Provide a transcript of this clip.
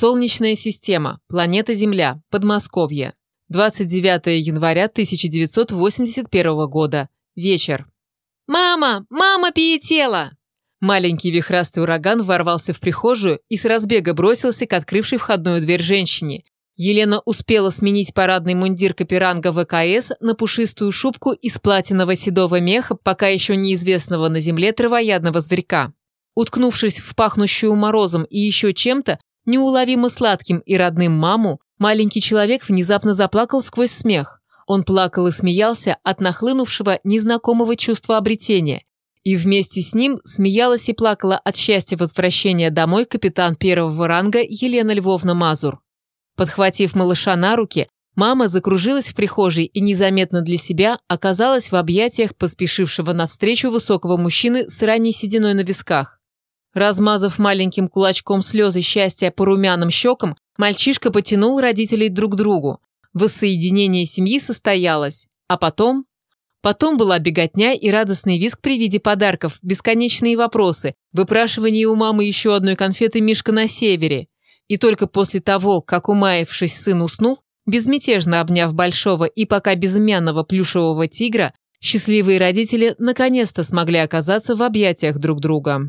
Солнечная система. Планета Земля. Подмосковье. 29 января 1981 года. Вечер. «Мама! Мама перетела!» Маленький вихрастый ураган ворвался в прихожую и с разбега бросился к открывшей входную дверь женщине. Елена успела сменить парадный мундир каперанга ВКС на пушистую шубку из платинового седого меха, пока еще неизвестного на земле травоядного зверька. Уткнувшись в пахнущую морозом и еще чем-то, неуловимо сладким и родным маму, маленький человек внезапно заплакал сквозь смех. Он плакал и смеялся от нахлынувшего незнакомого чувства обретения. И вместе с ним смеялась и плакала от счастья возвращения домой капитан первого ранга Елена Львовна Мазур. Подхватив малыша на руки, мама закружилась в прихожей и незаметно для себя оказалась в объятиях поспешившего навстречу высокого мужчины с ранней сединой на висках. Размазав маленьким кулачком слезы счастья по румяным щекам, мальчишка потянул родителей друг к другу. Воссоединение семьи состоялось. А потом... Потом была беготня и радостный визг при виде подарков, бесконечные вопросы, выпрашивание у мамы еще одной конфеты «Мишка на севере». И только после того, как умаявшись сын уснул, безмятежно обняв большого и пока безымянного плюшевого тигра, счастливые родители наконец-то смогли оказаться в объятиях друг друга.